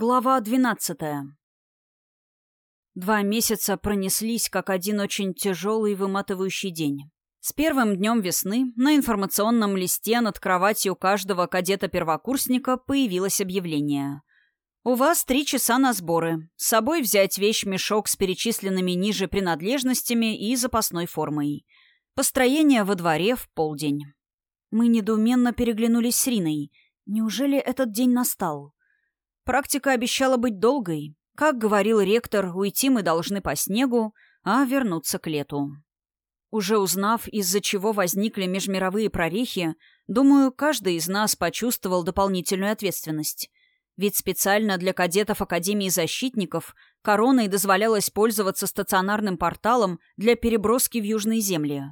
Глава двенадцатая. Два месяца пронеслись, как один очень тяжелый и выматывающий день. С первым днем весны на информационном листе над кроватью каждого кадета-первокурсника появилось объявление. «У вас три часа на сборы. С собой взять вещь-мешок с перечисленными ниже принадлежностями и запасной формой. Построение во дворе в полдень». Мы недоуменно переглянулись с Риной. Неужели этот день настал? Практика обещала быть долгой. Как говорил ректор, уйти мы должны по снегу, а вернуться к лету. Уже узнав, из-за чего возникли межмировые прорехи, думаю, каждый из нас почувствовал дополнительную ответственность. Ведь специально для кадетов Академии защитников короной дозволялось пользоваться стационарным порталом для переброски в Южные земли.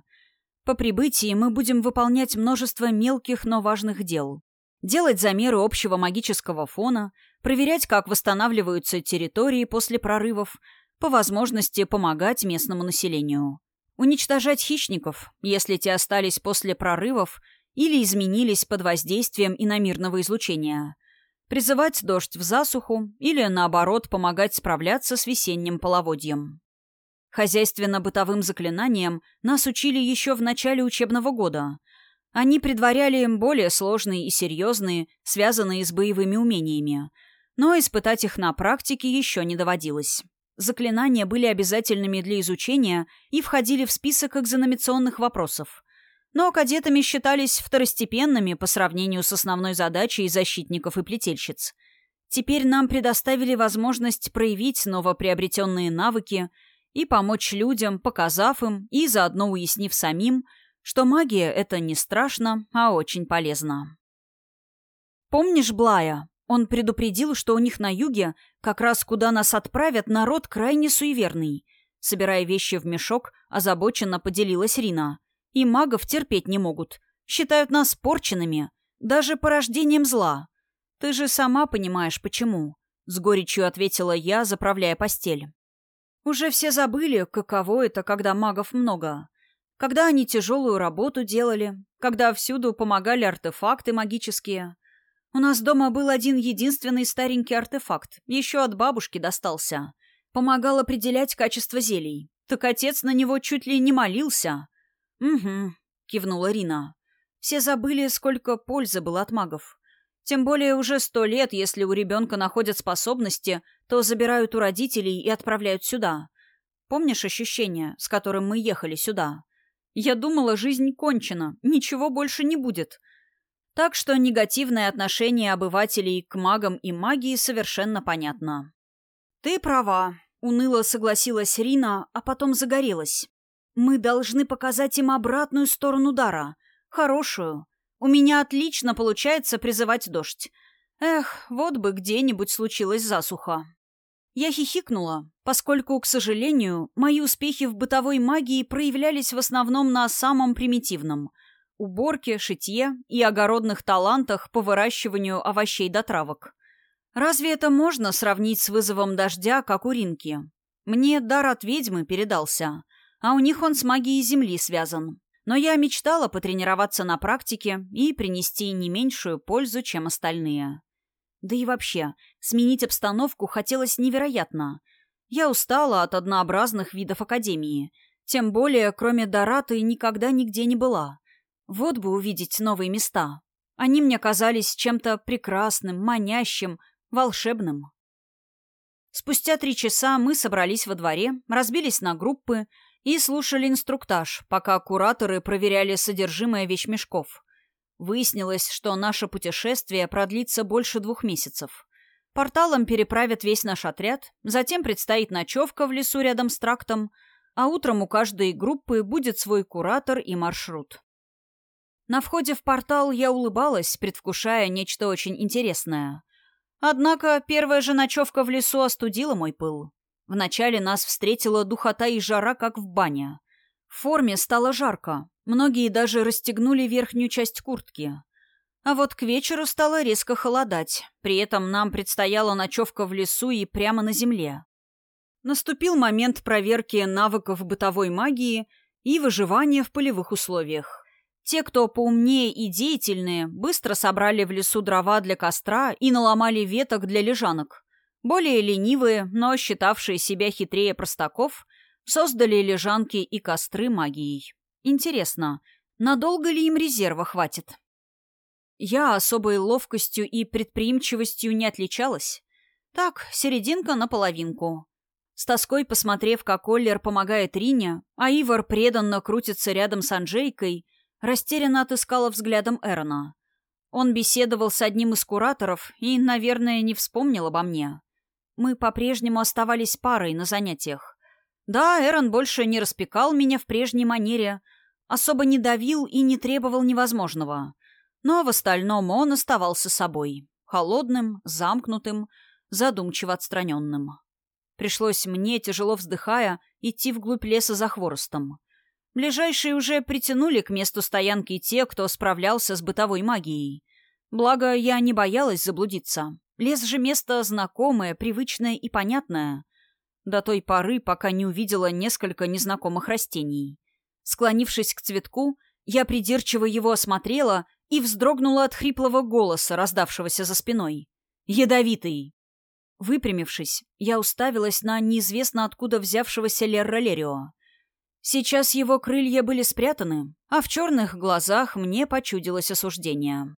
По прибытии мы будем выполнять множество мелких, но важных дел. Делать замеры общего магического фона, проверять, как восстанавливаются территории после прорывов, по возможности помогать местному населению. Уничтожать хищников, если те остались после прорывов или изменились под воздействием иномирного излучения. Призывать дождь в засуху или, наоборот, помогать справляться с весенним половодьем. Хозяйственно-бытовым заклинаниям нас учили еще в начале учебного года. Они предваряли им более сложные и серьезные, связанные с боевыми умениями – но испытать их на практике еще не доводилось. Заклинания были обязательными для изучения и входили в список экзаменационных вопросов. Но кадетами считались второстепенными по сравнению с основной задачей защитников и плетельщиц. Теперь нам предоставили возможность проявить новоприобретенные навыки и помочь людям, показав им и заодно уяснив самим, что магия — это не страшно, а очень полезно. «Помнишь Блая?» Он предупредил, что у них на юге, как раз куда нас отправят, народ крайне суеверный. Собирая вещи в мешок, озабоченно поделилась Рина. И магов терпеть не могут. Считают нас порченными, даже порождением зла. Ты же сама понимаешь, почему. С горечью ответила я, заправляя постель. Уже все забыли, каково это, когда магов много. Когда они тяжелую работу делали, когда всюду помогали артефакты магические — у нас дома был один единственный старенький артефакт, еще от бабушки достался. Помогал определять качество зелий. Так отец на него чуть ли не молился. «Угу», — кивнула Рина. «Все забыли, сколько пользы было от магов. Тем более уже сто лет, если у ребенка находят способности, то забирают у родителей и отправляют сюда. Помнишь ощущение, с которым мы ехали сюда? Я думала, жизнь кончена, ничего больше не будет. Так что негативное отношение обывателей к магам и магии совершенно понятно. «Ты права», — уныло согласилась Рина, а потом загорелась. «Мы должны показать им обратную сторону дара. Хорошую. У меня отлично получается призывать дождь. Эх, вот бы где-нибудь случилась засуха». Я хихикнула, поскольку, к сожалению, мои успехи в бытовой магии проявлялись в основном на самом примитивном — уборке, шитье и огородных талантах по выращиванию овощей до травок. Разве это можно сравнить с вызовом дождя, как у Ринки? Мне дар от ведьмы передался, а у них он с магией земли связан. Но я мечтала потренироваться на практике и принести не меньшую пользу, чем остальные. Да и вообще, сменить обстановку хотелось невероятно. Я устала от однообразных видов академии. Тем более, кроме Дораты, никогда нигде не была. Вот бы увидеть новые места. Они мне казались чем-то прекрасным, манящим, волшебным. Спустя три часа мы собрались во дворе, разбились на группы и слушали инструктаж, пока кураторы проверяли содержимое вещмешков. Выяснилось, что наше путешествие продлится больше двух месяцев. Порталом переправят весь наш отряд, затем предстоит ночевка в лесу рядом с трактом, а утром у каждой группы будет свой куратор и маршрут. На входе в портал я улыбалась, предвкушая нечто очень интересное. Однако первая же ночевка в лесу остудила мой пыл. Вначале нас встретила духота и жара, как в бане. В форме стало жарко. Многие даже расстегнули верхнюю часть куртки. А вот к вечеру стало резко холодать. При этом нам предстояла ночевка в лесу и прямо на земле. Наступил момент проверки навыков бытовой магии и выживания в полевых условиях. Те, кто поумнее и деятельные, быстро собрали в лесу дрова для костра и наломали веток для лежанок. Более ленивые, но считавшие себя хитрее простаков, создали лежанки и костры магией. Интересно, надолго ли им резерва хватит? Я особой ловкостью и предприимчивостью не отличалась. Так, серединка на половинку. С тоской посмотрев, как Оллер помогает Рине, а Ивар преданно крутится рядом с Анжейкой, растерянно отыскала взглядом Эрона. Он беседовал с одним из кураторов и, наверное, не вспомнил обо мне. Мы по-прежнему оставались парой на занятиях. Да, Эрон больше не распекал меня в прежней манере, особо не давил и не требовал невозможного. Но в остальном он оставался собой. Холодным, замкнутым, задумчиво отстраненным. Пришлось мне, тяжело вздыхая, идти вглубь леса за хворостом. Ближайшие уже притянули к месту стоянки те, кто справлялся с бытовой магией. Благо, я не боялась заблудиться. Лес же место знакомое, привычное и понятное. До той поры, пока не увидела несколько незнакомых растений. Склонившись к цветку, я придирчиво его осмотрела и вздрогнула от хриплого голоса, раздавшегося за спиной. «Ядовитый!» Выпрямившись, я уставилась на неизвестно откуда взявшегося Лерра Лерио. Сейчас его крылья были спрятаны, а в черных глазах мне почудилось осуждение.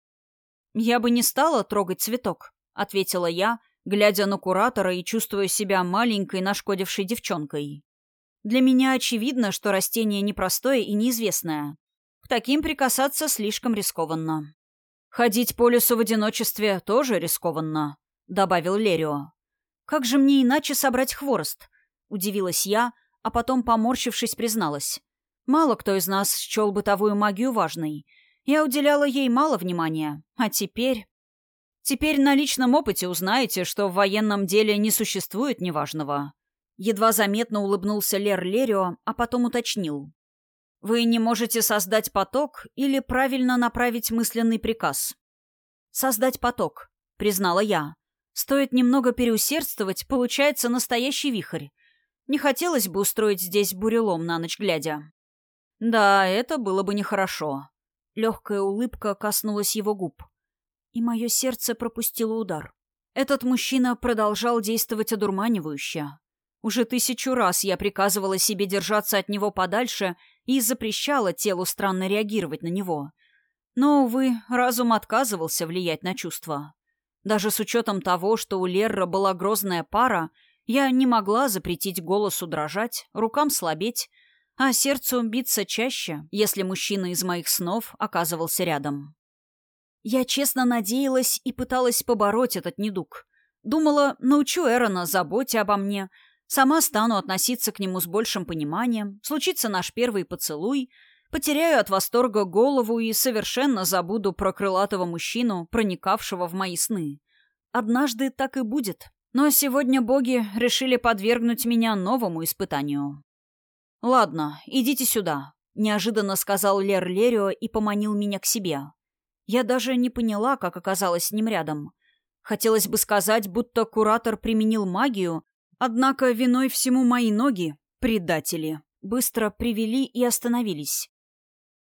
«Я бы не стала трогать цветок», — ответила я, глядя на куратора и чувствуя себя маленькой нашкодившей девчонкой. «Для меня очевидно, что растение непростое и неизвестное. К таким прикасаться слишком рискованно. Ходить по лесу в одиночестве тоже рискованно», — добавил Лерио. «Как же мне иначе собрать хворост?» — удивилась я, а потом, поморщившись, призналась. Мало кто из нас счел бытовую магию важной. Я уделяла ей мало внимания. А теперь... Теперь на личном опыте узнаете, что в военном деле не существует неважного. Едва заметно улыбнулся Лер Лерио, а потом уточнил. Вы не можете создать поток или правильно направить мысленный приказ? Создать поток, признала я. Стоит немного переусердствовать, получается настоящий вихрь. Не хотелось бы устроить здесь бурелом на ночь глядя. Да, это было бы нехорошо. Легкая улыбка коснулась его губ. И мое сердце пропустило удар. Этот мужчина продолжал действовать одурманивающе. Уже тысячу раз я приказывала себе держаться от него подальше и запрещала телу странно реагировать на него. Но, увы, разум отказывался влиять на чувства. Даже с учетом того, что у Лерра была грозная пара, я не могла запретить голосу дрожать, рукам слабеть, а сердцу биться чаще, если мужчина из моих снов оказывался рядом. Я честно надеялась и пыталась побороть этот недуг. Думала, научу Эрона заботе обо мне, сама стану относиться к нему с большим пониманием, случится наш первый поцелуй, потеряю от восторга голову и совершенно забуду про крылатого мужчину, проникавшего в мои сны. Однажды так и будет. Но сегодня боги решили подвергнуть меня новому испытанию. «Ладно, идите сюда», — неожиданно сказал Лер Лерио и поманил меня к себе. Я даже не поняла, как оказалась с ним рядом. Хотелось бы сказать, будто куратор применил магию, однако виной всему мои ноги, предатели, быстро привели и остановились.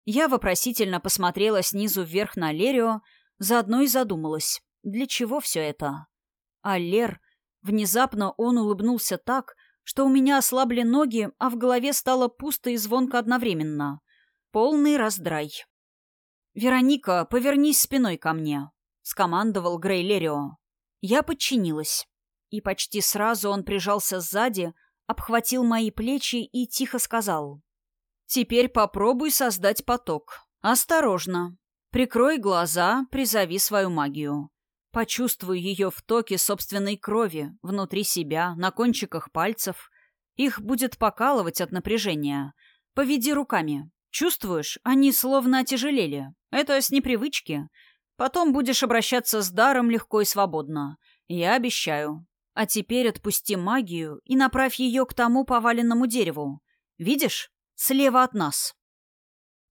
Я вопросительно посмотрела снизу вверх на Лерио, заодно и задумалась. Для чего все это? А Лер... Внезапно он улыбнулся так, что у меня ослабли ноги, а в голове стало пусто и звонко одновременно. Полный раздрай. «Вероника, повернись спиной ко мне», — скомандовал Грей Лерио. Я подчинилась. И почти сразу он прижался сзади, обхватил мои плечи и тихо сказал. «Теперь попробуй создать поток. Осторожно. Прикрой глаза, призови свою магию. Почувствую ее в токе собственной крови, внутри себя, на кончиках пальцев. Их будет покалывать от напряжения. Поведи руками. Чувствуешь, они словно отяжелели. Это с непривычки. Потом будешь обращаться с даром легко и свободно. Я обещаю. А теперь отпусти магию и направь ее к тому поваленному дереву. Видишь? Слева от нас.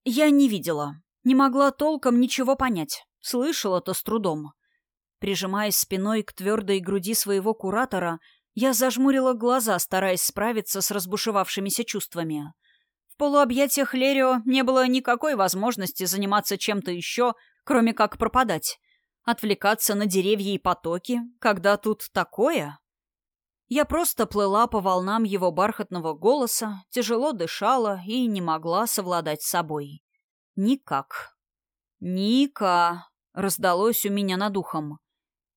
Я не видела. Не могла толком ничего понять. Слышала-то с трудом. Прижимаясь спиной к твердой груди своего куратора, я зажмурила глаза, стараясь справиться с разбушевавшимися чувствами. В полуобъятиях Лерио не было никакой возможности заниматься чем-то еще, кроме как пропадать. Отвлекаться на деревья и потоки, когда тут такое? Я просто плыла по волнам его бархатного голоса, тяжело дышала и не могла совладать с собой. Никак. «Ника!» — раздалось у меня над ухом.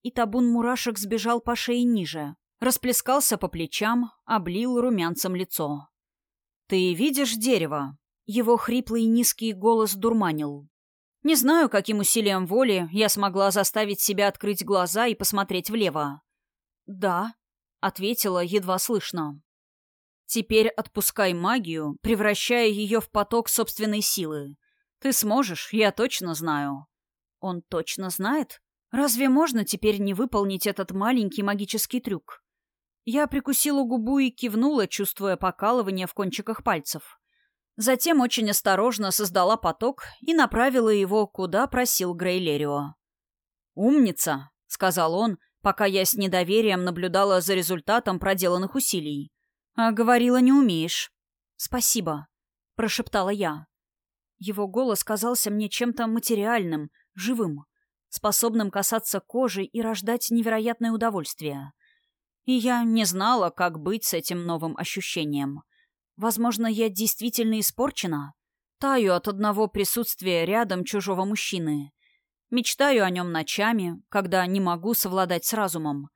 И табун мурашек сбежал по шее ниже, расплескался по плечам, облил румянцем лицо. «Ты видишь дерево?» Его хриплый низкий голос дурманил. Не знаю, каким усилием воли я смогла заставить себя открыть глаза и посмотреть влево. «Да», — ответила едва слышно. «Теперь отпускай магию, превращая ее в поток собственной силы. Ты сможешь, я точно знаю». «Он точно знает? Разве можно теперь не выполнить этот маленький магический трюк?» Я прикусила губу и кивнула, чувствуя покалывание в кончиках пальцев. Затем очень осторожно создала поток и направила его, куда просил Грейлерио. «Умница», — сказал он, пока я с недоверием наблюдала за результатом проделанных усилий. «А говорила, не умеешь». «Спасибо», — прошептала я. Его голос казался мне чем-то материальным, живым, способным касаться кожи и рождать невероятное удовольствие. И я не знала, как быть с этим новым ощущением. Возможно, я действительно испорчена. Таю от одного присутствия рядом чужого мужчины. Мечтаю о нем ночами, когда не могу совладать с разумом.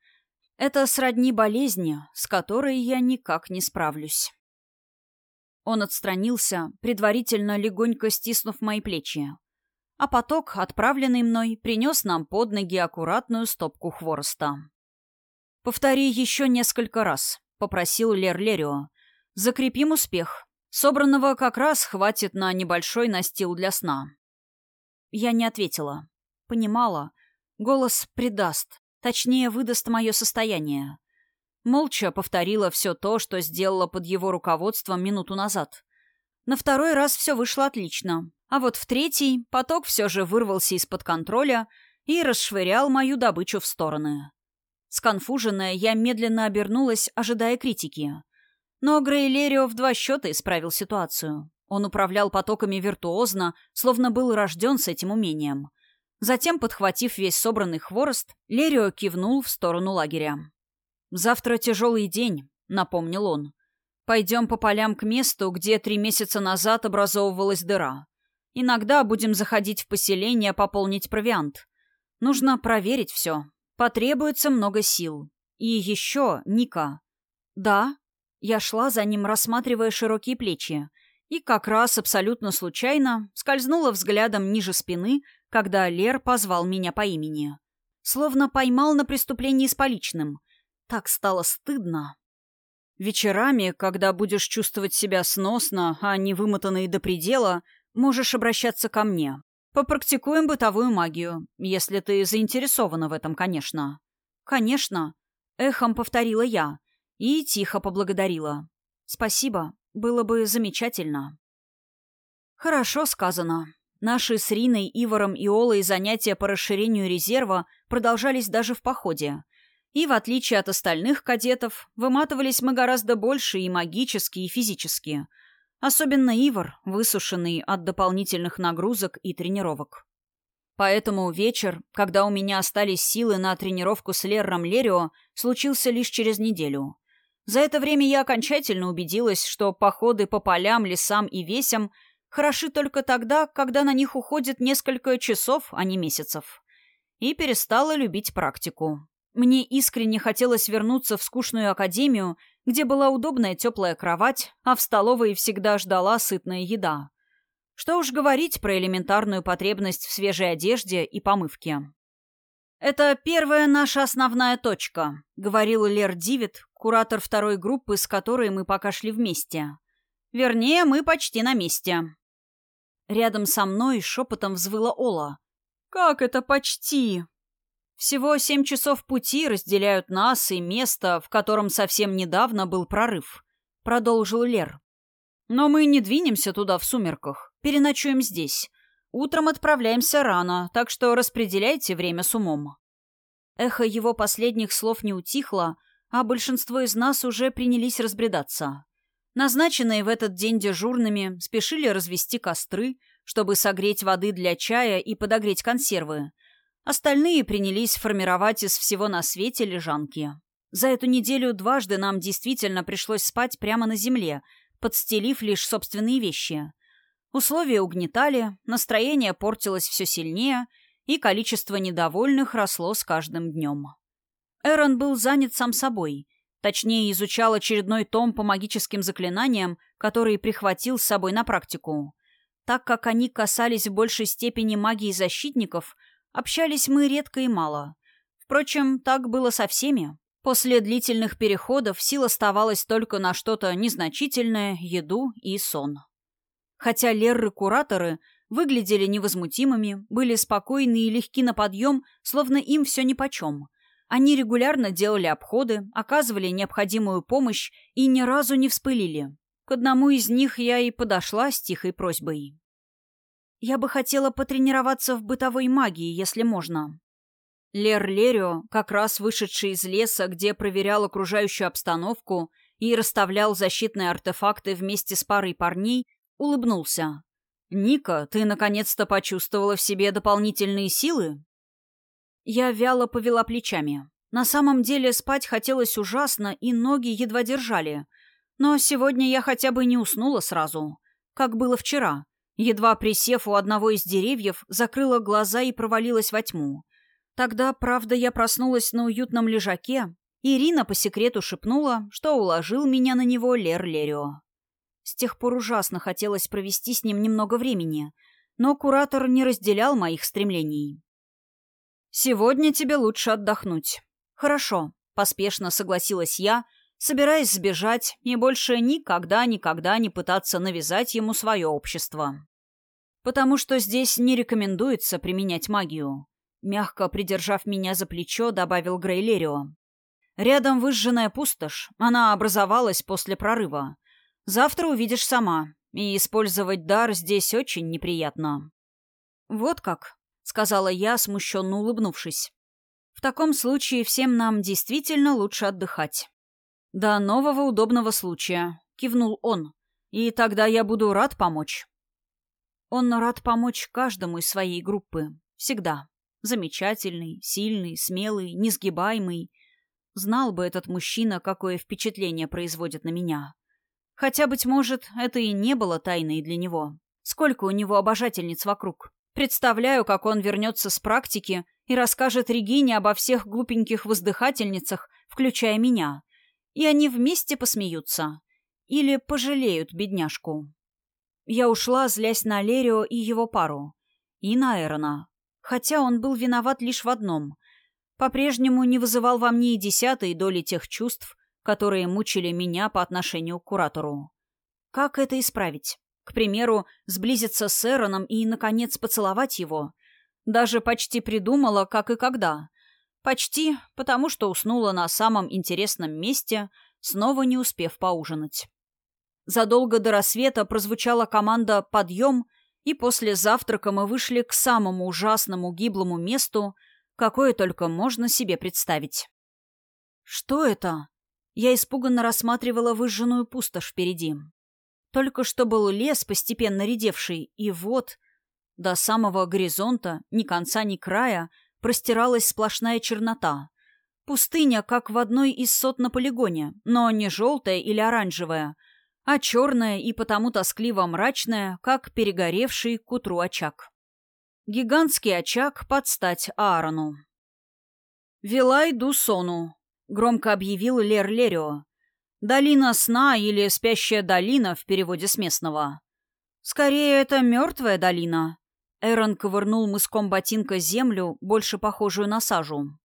Это сродни болезни, с которой я никак не справлюсь. Он отстранился, предварительно легонько стиснув мои плечи. А поток, отправленный мной, принес нам под ноги аккуратную стопку хвороста. «Повтори еще несколько раз», — попросил Лер Лерио. Закрепим успех. Собранного как раз хватит на небольшой настил для сна. Я не ответила. Понимала. Голос предаст. Точнее, выдаст мое состояние. Молча повторила все то, что сделала под его руководством минуту назад. На второй раз все вышло отлично. А вот в третий поток все же вырвался из-под контроля и расшвырял мою добычу в стороны. Сконфуженная, я медленно обернулась, ожидая критики — но Грейлерио в два счета исправил ситуацию. Он управлял потоками виртуозно, словно был рожден с этим умением. Затем, подхватив весь собранный хворост, Лерио кивнул в сторону лагеря. «Завтра тяжелый день», — напомнил он. «Пойдем по полям к месту, где три месяца назад образовывалась дыра. Иногда будем заходить в поселение пополнить провиант. Нужно проверить все. Потребуется много сил. И еще, Ника». «Да», я шла за ним, рассматривая широкие плечи, и как раз абсолютно случайно скользнула взглядом ниже спины, когда Лер позвал меня по имени. Словно поймал на преступлении с поличным. Так стало стыдно. Вечерами, когда будешь чувствовать себя сносно, а не вымотанной до предела, можешь обращаться ко мне. Попрактикуем бытовую магию, если ты заинтересована в этом, конечно. Конечно, эхом повторила я, и тихо поблагодарила. «Спасибо, было бы замечательно». «Хорошо сказано. Наши с Риной, Ивором и Олой занятия по расширению резерва продолжались даже в походе. И, в отличие от остальных кадетов, выматывались мы гораздо больше и магически, и физически. Особенно Ивор, высушенный от дополнительных нагрузок и тренировок. Поэтому вечер, когда у меня остались силы на тренировку с Лерром Лерио, случился лишь через неделю. За это время я окончательно убедилась, что походы по полям, лесам и весям хороши только тогда, когда на них уходит несколько часов, а не месяцев. И перестала любить практику. Мне искренне хотелось вернуться в скучную академию, где была удобная теплая кровать, а в столовой всегда ждала сытная еда. Что уж говорить про элементарную потребность в свежей одежде и помывке. «Это первая наша основная точка», — говорил Лер Дивит, куратор второй группы, с которой мы пока шли вместе. Вернее, мы почти на месте. Рядом со мной шепотом взвыла Ола. «Как это почти?» Всего семь часов пути разделяют нас и место, в котором совсем недавно был прорыв. Продолжил Лер. Но мы не двинемся туда в сумерках. Переночуем здесь. Утром отправляемся рано, так что распределяйте время с умом. Эхо его последних слов не утихло, а большинство из нас уже принялись разбредаться. Назначенные в этот день дежурными спешили развести костры, чтобы согреть воды для чая и подогреть консервы. Остальные принялись формировать из всего на свете лежанки. За эту неделю дважды нам действительно пришлось спать прямо на земле, подстелив лишь собственные вещи. Условия угнетали, настроение портилось все сильнее, и количество недовольных росло с каждым днем. Эрон был занят сам собой, точнее изучал очередной том по магическим заклинаниям, который прихватил с собой на практику. Так как они касались в большей степени магии защитников, общались мы редко и мало. Впрочем, так было со всеми. После длительных переходов сил оставалась только на что-то незначительное, еду и сон. Хотя лерры-кураторы выглядели невозмутимыми, были спокойны и легки на подъем, словно им все нипочем. Они регулярно делали обходы, оказывали необходимую помощь и ни разу не вспылили. К одному из них я и подошла с тихой просьбой. «Я бы хотела потренироваться в бытовой магии, если можно», Лер Лерио, как раз вышедший из леса, где проверял окружающую обстановку и расставлял защитные артефакты вместе с парой парней, улыбнулся. «Ника, ты наконец-то почувствовала в себе дополнительные силы?» Я вяло повела плечами. На самом деле спать хотелось ужасно, и ноги едва держали. Но сегодня я хотя бы не уснула сразу, как было вчера. Едва присев у одного из деревьев, закрыла глаза и провалилась во тьму. Тогда, правда, я проснулась на уютном лежаке. Ирина по секрету шепнула, что уложил меня на него Лер Лерио. С тех пор ужасно хотелось провести с ним немного времени, но куратор не разделял моих стремлений. «Сегодня тебе лучше отдохнуть». «Хорошо», — поспешно согласилась я, собираясь сбежать и больше никогда-никогда не пытаться навязать ему свое общество. Потому что здесь не рекомендуется применять магию. Мягко придержав меня за плечо, добавил Грейлерио. «Рядом выжженная пустошь. Она образовалась после прорыва. Завтра увидишь сама. И использовать дар здесь очень неприятно». «Вот как», — сказала я, смущенно улыбнувшись. «В таком случае всем нам действительно лучше отдыхать». «До нового удобного случая», — кивнул он. «И тогда я буду рад помочь». Он рад помочь каждому из своей группы. Всегда. Замечательный, сильный, смелый, несгибаемый. Знал бы этот мужчина, какое впечатление производит на меня. Хотя, быть может, это и не было тайной для него. Сколько у него обожательниц вокруг. Представляю, как он вернется с практики и расскажет Регине обо всех глупеньких воздыхательницах, включая меня. И они вместе посмеются. Или пожалеют бедняжку. Я ушла, злясь на Лерио и его пару. И на Эрона. Хотя он был виноват лишь в одном. По-прежнему не вызывал во мне и десятой доли тех чувств, которые мучили меня по отношению к куратору. Как это исправить? К примеру, сблизиться с Эроном и, наконец, поцеловать его. Даже почти придумала, как и когда. Почти, потому что уснула на самом интересном месте, снова не успев поужинать. Задолго до рассвета прозвучала команда «Подъем», и после завтрака мы вышли к самому ужасному гиблому месту, какое только можно себе представить. «Что это?» Я испуганно рассматривала выжженную пустошь впереди. Только что был лес, постепенно редевший, и вот... До самого горизонта, ни конца, ни края, простиралась сплошная чернота. Пустыня, как в одной из сот на полигоне, но не желтая или оранжевая, а черная и потому тоскливо мрачная, как перегоревший к утру очаг. Гигантский очаг под стать Аарону. «Вилай Дусону», — громко объявил Лер Лерио. «Долина сна» или «Спящая долина» в переводе с местного. «Скорее, это мертвая долина». Эрон ковырнул мыском ботинка землю, больше похожую на сажу.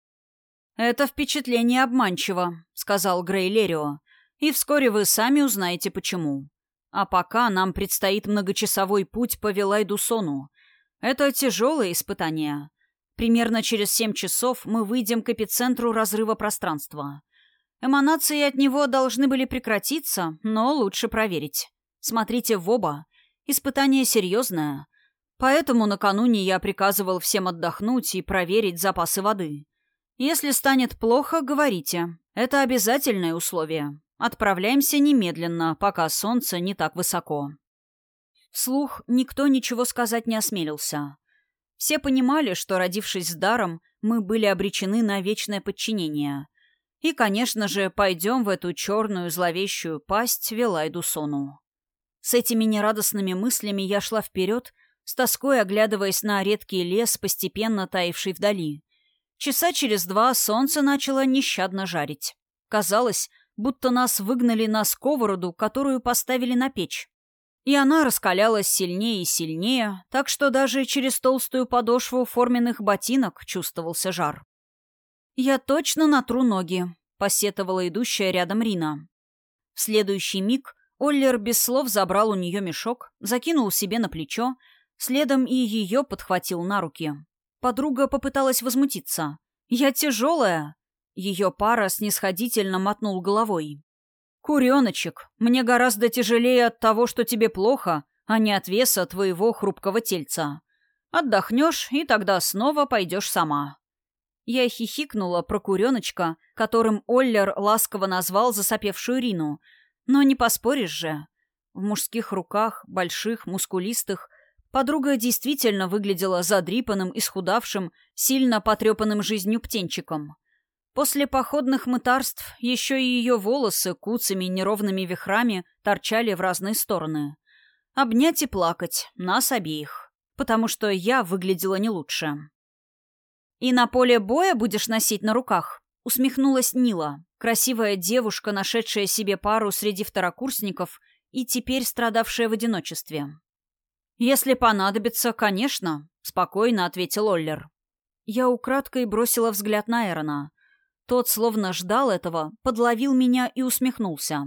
«Это впечатление обманчиво», — сказал Грей Лерио. И вскоре вы сами узнаете, почему. А пока нам предстоит многочасовой путь по Вилайдусону. Это тяжелое испытание. Примерно через семь часов мы выйдем к эпицентру разрыва пространства. Эманации от него должны были прекратиться, но лучше проверить. Смотрите в оба. Испытание серьезное. Поэтому накануне я приказывал всем отдохнуть и проверить запасы воды. Если станет плохо, говорите. Это обязательное условие. Отправляемся немедленно, пока солнце не так высоко. Вслух никто ничего сказать не осмелился. Все понимали, что, родившись с даром, мы были обречены на вечное подчинение. И, конечно же, пойдем в эту черную зловещую пасть Вилайду Сону. С этими нерадостными мыслями я шла вперед, с тоской оглядываясь на редкий лес, постепенно таявший вдали. Часа через два солнце начало нещадно жарить. Казалось, будто нас выгнали на сковороду, которую поставили на печь. И она раскалялась сильнее и сильнее, так что даже через толстую подошву форменных ботинок чувствовался жар. «Я точно натру ноги», — посетовала идущая рядом Рина. В следующий миг Оллер без слов забрал у нее мешок, закинул себе на плечо, следом и ее подхватил на руки. Подруга попыталась возмутиться. «Я тяжелая!» Ее пара снисходительно мотнул головой. «Куреночек, мне гораздо тяжелее от того, что тебе плохо, а не от веса твоего хрупкого тельца. Отдохнешь, и тогда снова пойдешь сама». Я хихикнула про куреночка, которым Оллер ласково назвал засопевшую Рину. Но не поспоришь же. В мужских руках, больших, мускулистых, подруга действительно выглядела задрипанным, исхудавшим, сильно потрепанным жизнью птенчиком. После походных мытарств еще и ее волосы куцами неровными вихрами торчали в разные стороны. Обнять и плакать, нас обеих. Потому что я выглядела не лучше. «И на поле боя будешь носить на руках?» — усмехнулась Нила, красивая девушка, нашедшая себе пару среди второкурсников и теперь страдавшая в одиночестве. «Если понадобится, конечно», — спокойно ответил Оллер. Я украдкой бросила взгляд на Эрона. Тот, словно ждал этого, подловил меня и усмехнулся.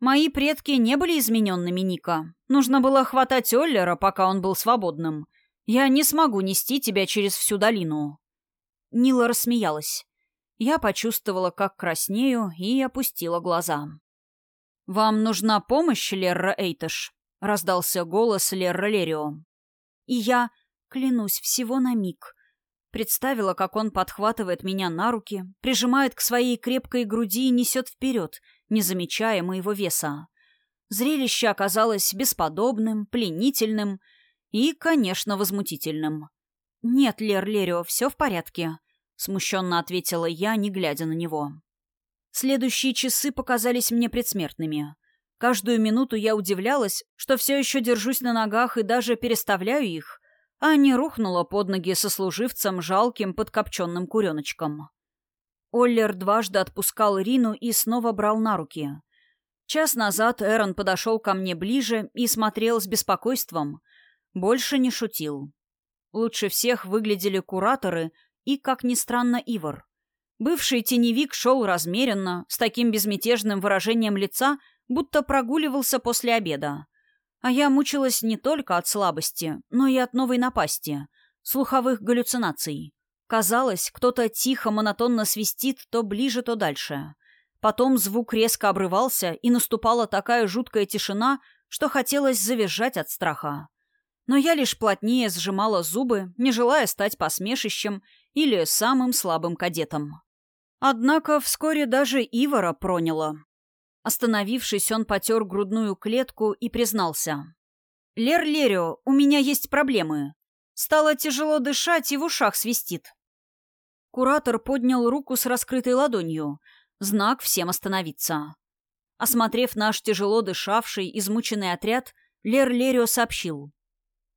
«Мои предки не были измененными, Ника. Нужно было хватать Оллера, пока он был свободным. Я не смогу нести тебя через всю долину». Нила рассмеялась. Я почувствовала, как краснею, и опустила глаза. «Вам нужна помощь, Лерра Эйтеш?» — раздался голос Лерра Лерио. И я, клянусь, всего на миг, представила, как он подхватывает меня на руки, прижимает к своей крепкой груди и несет вперед, не замечая моего веса. Зрелище оказалось бесподобным, пленительным — и, конечно, возмутительным. «Нет, Лер Лерио, все в порядке», — смущенно ответила я, не глядя на него. Следующие часы показались мне предсмертными. Каждую минуту я удивлялась, что все еще держусь на ногах и даже переставляю их, а не рухнула под ноги сослуживцем жалким подкопченным куреночком. Оллер дважды отпускал Рину и снова брал на руки. Час назад Эрон подошел ко мне ближе и смотрел с беспокойством — больше не шутил. Лучше всех выглядели кураторы и, как ни странно, Ивар. Бывший теневик шел размеренно, с таким безмятежным выражением лица, будто прогуливался после обеда. А я мучилась не только от слабости, но и от новой напасти — слуховых галлюцинаций. Казалось, кто-то тихо, монотонно свистит то ближе, то дальше. Потом звук резко обрывался, и наступала такая жуткая тишина, что хотелось завизжать от страха но я лишь плотнее сжимала зубы, не желая стать посмешищем или самым слабым кадетом. Однако вскоре даже Ивара проняло. Остановившись, он потер грудную клетку и признался. «Лер Лерио, у меня есть проблемы. Стало тяжело дышать и в ушах свистит». Куратор поднял руку с раскрытой ладонью. Знак всем остановиться. Осмотрев наш тяжело дышавший, измученный отряд, Лер Лерио сообщил.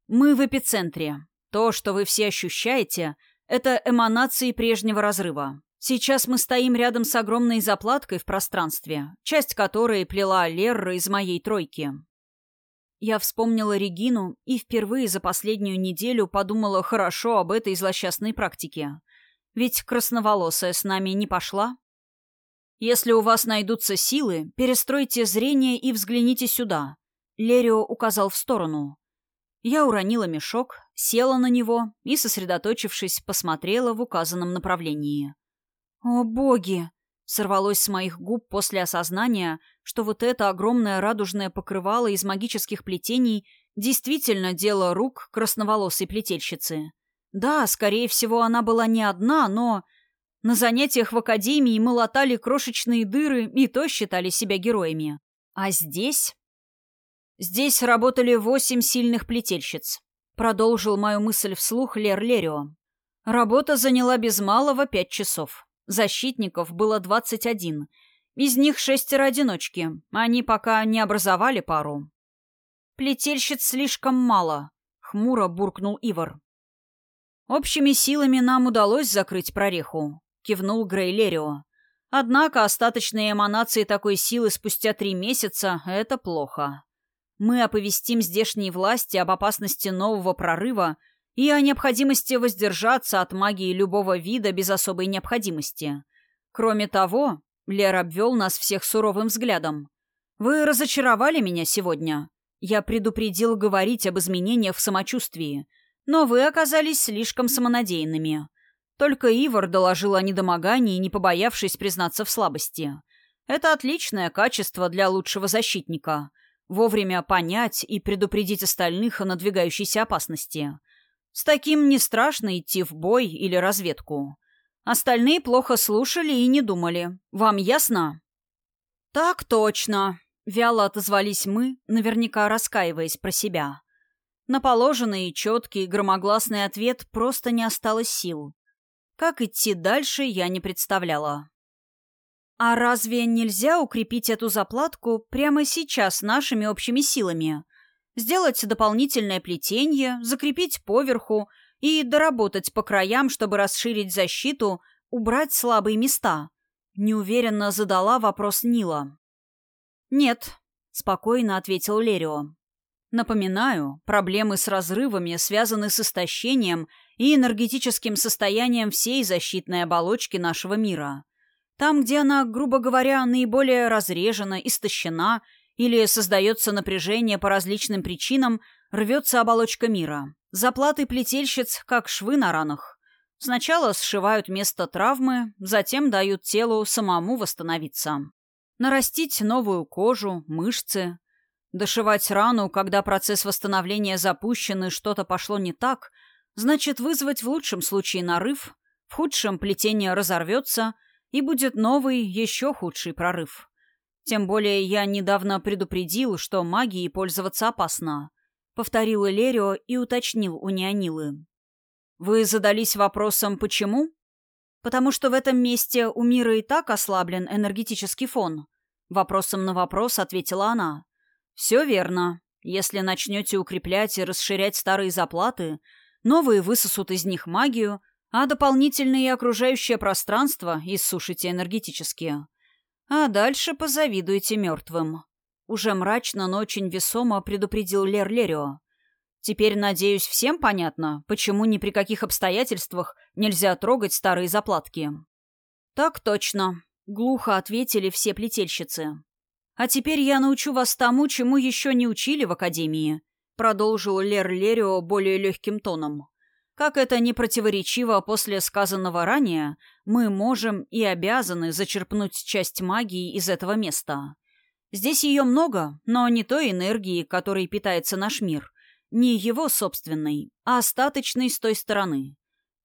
Мы в эпицентре. То, что вы все ощущаете, это эманации прежнего разрыва. Сейчас мы стоим рядом с огромной заплаткой в пространстве, часть которой плела Лерра из моей тройки. Я вспомнила Регину и впервые за последнюю неделю подумала хорошо об этой злосчастной практике. Ведь красноволосая с нами не пошла. Если у вас найдутся силы, перестройте зрение и взгляните сюда. Лерио указал в сторону. Я уронила мешок, села на него и, сосредоточившись, посмотрела в указанном направлении. «О, боги!» — сорвалось с моих губ после осознания, что вот это огромное радужное покрывало из магических плетений действительно дело рук красноволосой плетельщицы. Да, скорее всего, она была не одна, но... На занятиях в академии мы латали крошечные дыры и то считали себя героями. А здесь... Здесь работали восемь сильных плетельщиц. Продолжил мою мысль вслух Лер Лерио. Работа заняла без малого пять часов. Защитников было 21. Из них шестеро одиночки. Они пока не образовали пару. «Плетельщиц слишком мало», — хмуро буркнул Ивар. «Общими силами нам удалось закрыть прореху», — кивнул Грейлерио. «Однако остаточные эманации такой силы спустя три месяца — это плохо. Мы оповестим здешние власти об опасности нового прорыва и о необходимости воздержаться от магии любого вида без особой необходимости. Кроме того, Лер обвел нас всех суровым взглядом. «Вы разочаровали меня сегодня. Я предупредил говорить об изменениях в самочувствии, но вы оказались слишком самонадеянными. Только Ивар доложил о недомогании, не побоявшись признаться в слабости. Это отличное качество для лучшего защитника. Вовремя понять и предупредить остальных о надвигающейся опасности. С таким не страшно идти в бой или разведку. Остальные плохо слушали и не думали. Вам ясно? Так точно. Вяло отозвались мы, наверняка раскаиваясь про себя. На положенный, четкий, громогласный ответ просто не осталось сил. Как идти дальше, я не представляла. А разве нельзя укрепить эту заплатку прямо сейчас нашими общими силами? Сделать дополнительное плетение, закрепить поверху и доработать по краям, чтобы расширить защиту, убрать слабые места. Неуверенно задала вопрос Нила. «Нет», — спокойно ответил Лерио. «Напоминаю, проблемы с разрывами связаны с истощением и энергетическим состоянием всей защитной оболочки нашего мира. Там, где она, грубо говоря, наиболее разрежена, истощена или создается напряжение по различным причинам, рвется оболочка мира. Заплаты плетельщиц, как швы на ранах. Сначала сшивают место травмы, затем дают телу самому восстановиться. Нарастить новую кожу, мышцы. Дошивать рану, когда процесс восстановления запущен и что-то пошло не так, значит вызвать в лучшем случае нарыв, в худшем плетение разорвется, и будет новый, еще худший прорыв. Тем более я недавно предупредил, что магией пользоваться опасно. Повторил Лерио и уточнил у Неонилы. Вы задались вопросом «почему?» Потому что в этом месте у мира и так ослаблен энергетический фон. Вопросом на вопрос ответила она. Все верно. Если начнете укреплять и расширять старые заплаты, новые высосут из них магию, а дополнительное окружающее пространство иссушите энергетически. А дальше позавидуйте мертвым. Уже мрачно, но очень весомо предупредил Лер Лерио. Теперь, надеюсь, всем понятно, почему ни при каких обстоятельствах нельзя трогать старые заплатки. Так точно. Глухо ответили все плетельщицы. А теперь я научу вас тому, чему еще не учили в академии. Продолжил Лер Лерио более легким тоном. Как это не противоречиво после сказанного ранее, мы можем и обязаны зачерпнуть часть магии из этого места. Здесь ее много, но не той энергии, которой питается наш мир, не его собственной, а остаточной с той стороны.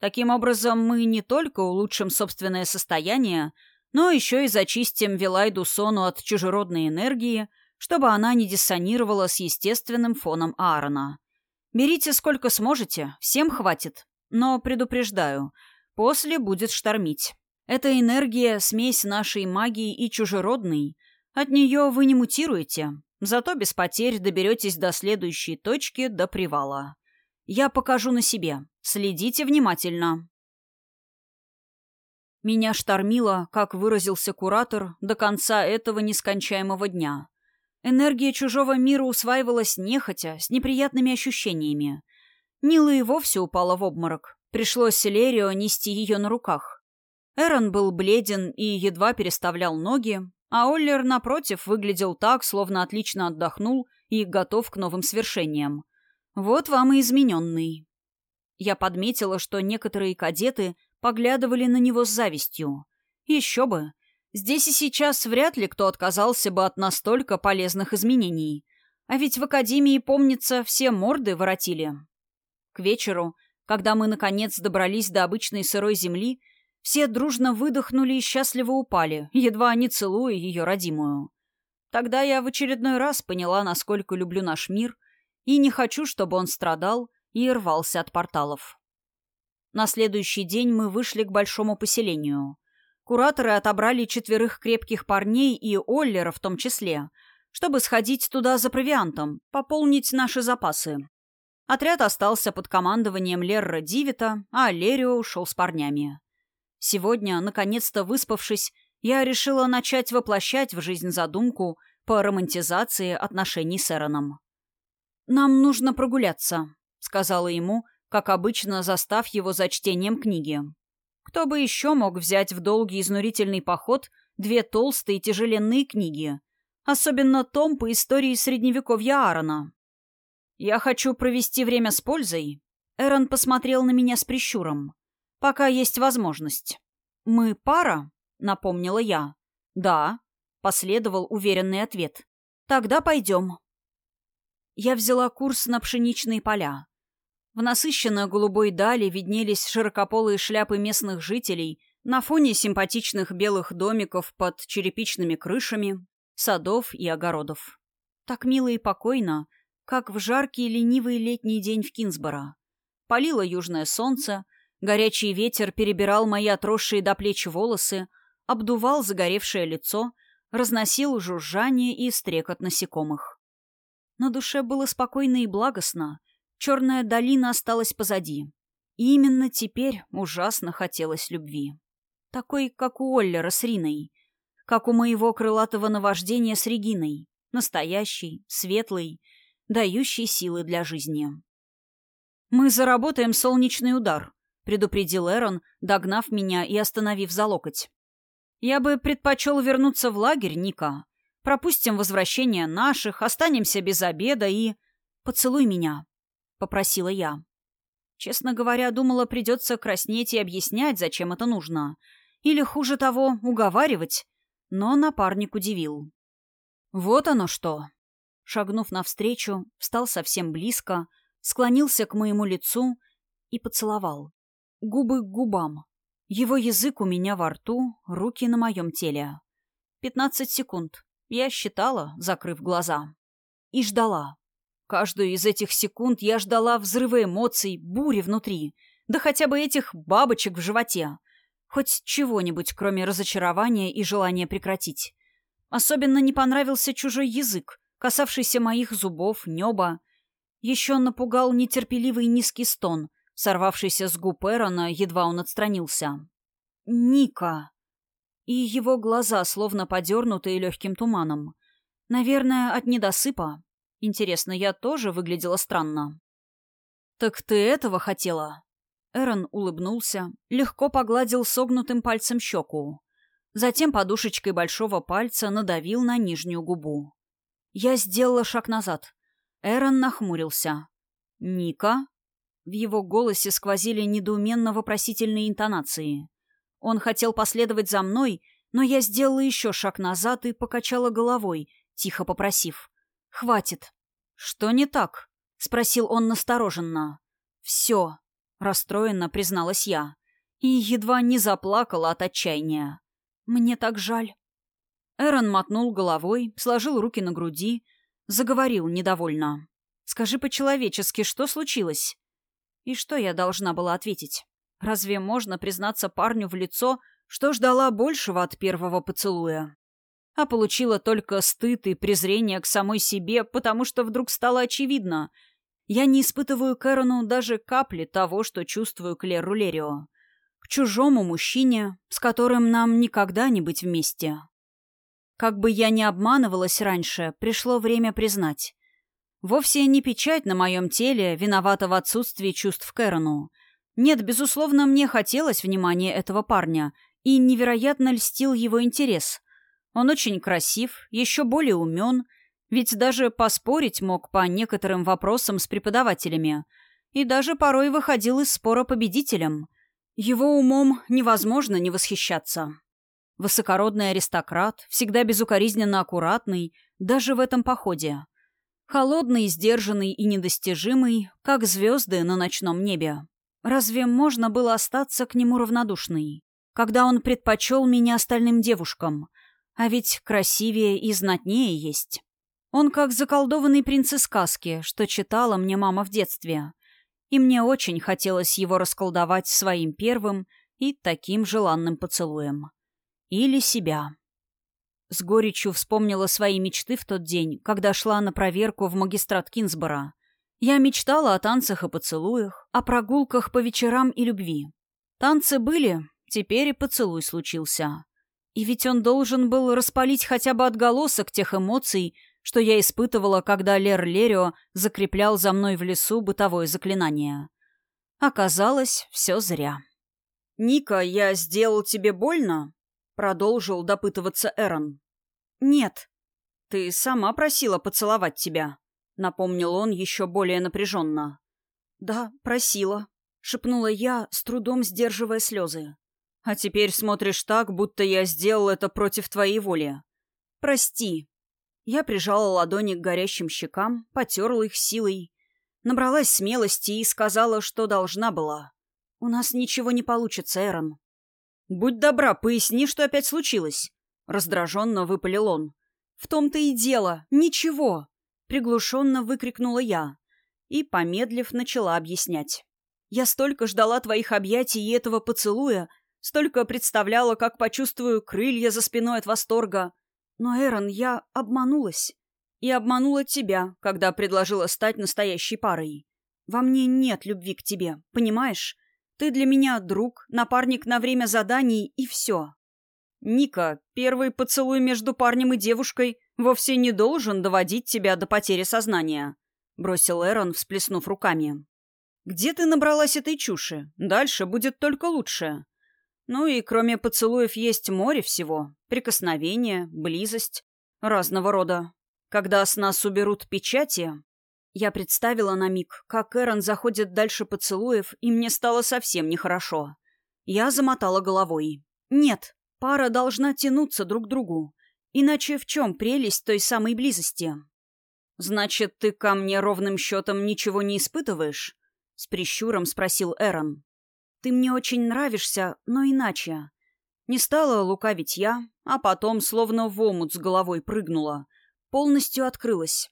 Таким образом, мы не только улучшим собственное состояние, но еще и зачистим Вилайду Сону от чужеродной энергии, чтобы она не диссонировала с естественным фоном Аарона — Берите сколько сможете, всем хватит. Но предупреждаю, после будет штормить. Эта энергия — смесь нашей магии и чужеродной. От нее вы не мутируете, зато без потерь доберетесь до следующей точки, до привала. Я покажу на себе. Следите внимательно. Меня штормило, как выразился куратор, до конца этого нескончаемого дня. Энергия чужого мира усваивалась нехотя, с неприятными ощущениями. Нила и вовсе упала в обморок. Пришлось Селерио нести ее на руках. Эрон был бледен и едва переставлял ноги, а Оллер, напротив, выглядел так, словно отлично отдохнул и готов к новым свершениям. Вот вам и измененный. Я подметила, что некоторые кадеты поглядывали на него с завистью. Еще бы, Здесь и сейчас вряд ли кто отказался бы от настолько полезных изменений. А ведь в академии, помнится, все морды воротили. К вечеру, когда мы, наконец, добрались до обычной сырой земли, все дружно выдохнули и счастливо упали, едва не целуя ее родимую. Тогда я в очередной раз поняла, насколько люблю наш мир, и не хочу, чтобы он страдал и рвался от порталов. На следующий день мы вышли к большому поселению. кураторы отобрали четверых крепких парней и Оллера в том числе, чтобы сходить туда за провиантом, пополнить наши запасы. Отряд остался под командованием Лерра Дивита, а Лерио ушел с парнями. Сегодня, наконец-то выспавшись, я решила начать воплощать в жизнь задумку по романтизации отношений с Эроном. «Нам нужно прогуляться», — сказала ему, как обычно, застав его за чтением книги. Кто бы еще мог взять в долгий изнурительный поход две толстые тяжеленные книги, особенно том по истории средневековья Аарона. «Я хочу провести время с пользой». Эрон посмотрел на меня с прищуром. «Пока есть возможность». «Мы пара?» — напомнила я. «Да», — последовал уверенный ответ. «Тогда пойдем». Я взяла курс на пшеничные поля. В насыщенной голубой дали виднелись широкополые шляпы местных жителей на фоне симпатичных белых домиков под черепичными крышами, садов и огородов. Так мило и покойно — как в жаркий ленивый летний день в Кинсборо. Палило южное солнце, горячий ветер перебирал мои отросшие до плеч волосы, обдувал загоревшее лицо, разносил жужжание и стрекот насекомых. На душе было спокойно и благостно, черная долина осталась позади. И именно теперь ужасно хотелось любви. Такой, как у Оллера с Риной, как у моего крылатого наваждения с Региной, настоящий, светлый, дающий силы для жизни. «Мы заработаем солнечный удар», — предупредил Эрон, догнав меня и остановив за локоть. «Я бы предпочел вернуться в лагерь, Ника. Пропустим возвращение наших, останемся без обеда и... Поцелуй меня», — попросила я. Честно говоря, думала, придется краснеть и объяснять, зачем это нужно. Или, хуже того, уговаривать. Но напарник удивил. «Вот оно что!» Шагнув навстречу, встал совсем близко, склонился к моему лицу и поцеловал. Губы к губам. Его язык у меня во рту, руки на моем теле. Пятнадцать секунд. Я считала, закрыв глаза. И ждала. Каждую из этих секунд я ждала взрыва эмоций, бури внутри, да хотя бы этих бабочек в животе. Хоть чего-нибудь, кроме разочарования и желания прекратить. Особенно не понравился чужой язык, касавшийся моих зубов, неба. Еще напугал нетерпеливый низкий стон, сорвавшийся с губ Эрона, едва он отстранился. «Ника!» И его глаза, словно подернутые легким туманом. Наверное, от недосыпа. Интересно, я тоже выглядела странно. «Так ты этого хотела?» Эрон улыбнулся, легко погладил согнутым пальцем щеку. Затем подушечкой большого пальца надавил на нижнюю губу. Я сделала шаг назад. Эрон нахмурился. «Ника?» В его голосе сквозили недоуменно-вопросительные интонации. Он хотел последовать за мной, но я сделала еще шаг назад и покачала головой, тихо попросив. «Хватит». «Что не так?» — спросил он настороженно. «Все», — расстроенно призналась я. И едва не заплакала от отчаяния. «Мне так жаль». Эрон мотнул головой, сложил руки на груди, заговорил недовольно. «Скажи по-человечески, что случилось?» И что я должна была ответить? Разве можно признаться парню в лицо, что ждала большего от первого поцелуя? А получила только стыд и презрение к самой себе, потому что вдруг стало очевидно. Я не испытываю к Эрону даже капли того, что чувствую к Леру Лерио. К чужому мужчине, с которым нам никогда не быть вместе. Как бы я ни обманывалась раньше, пришло время признать. Вовсе не печать на моем теле виновата в отсутствии чувств к. Нет, безусловно, мне хотелось внимания этого парня, и невероятно льстил его интерес. Он очень красив, еще более умен, ведь даже поспорить мог по некоторым вопросам с преподавателями, и даже порой выходил из спора победителем. Его умом невозможно не восхищаться. Высокородный аристократ, всегда безукоризненно аккуратный, даже в этом походе. Холодный, сдержанный и недостижимый, как звезды на ночном небе. Разве можно было остаться к нему равнодушной, когда он предпочел меня остальным девушкам? А ведь красивее и знатнее есть. Он как заколдованный принц из сказки, что читала мне мама в детстве. И мне очень хотелось его расколдовать своим первым и таким желанным поцелуем. Или себя. С горечью вспомнила свои мечты в тот день, когда шла на проверку в магистрат Кинсбора. Я мечтала о танцах и поцелуях, о прогулках по вечерам и любви. Танцы были, теперь и поцелуй случился. И ведь он должен был распалить хотя бы отголосок тех эмоций, что я испытывала, когда Лер Лерио закреплял за мной в лесу бытовое заклинание. Оказалось, все зря. «Ника, я сделал тебе больно?» — продолжил допытываться Эрон. «Нет. Ты сама просила поцеловать тебя», — напомнил он еще более напряженно. «Да, просила», — шепнула я, с трудом сдерживая слезы. «А теперь смотришь так, будто я сделал это против твоей воли. Прости». Я прижала ладони к горящим щекам, потерла их силой, набралась смелости и сказала, что должна была. «У нас ничего не получится, Эрон». «Будь добра, поясни, что опять случилось», — раздраженно выпалил он. «В том-то и дело. Ничего!» — приглушенно выкрикнула я. И, помедлив, начала объяснять. «Я столько ждала твоих объятий и этого поцелуя, столько представляла, как почувствую крылья за спиной от восторга. Но, Эрон, я обманулась. И обманула тебя, когда предложила стать настоящей парой. Во мне нет любви к тебе, понимаешь? Ты для меня друг, напарник на время заданий и все. Ника, первый поцелуй между парнем и девушкой вовсе не должен доводить тебя до потери сознания, бросил Эрон, всплеснув руками. Где ты набралась этой чуши? Дальше будет только лучше. Ну и кроме поцелуев есть море всего. Прикосновения, близость, разного рода. Когда с нас уберут печати, я представила на миг, как Эрон заходит дальше поцелуев, и мне стало совсем нехорошо. Я замотала головой. «Нет, пара должна тянуться друг к другу. Иначе в чем прелесть той самой близости?» «Значит, ты ко мне ровным счетом ничего не испытываешь?» — с прищуром спросил Эрон. «Ты мне очень нравишься, но иначе». Не стала лукавить я, а потом словно в омут с головой прыгнула. Полностью открылась.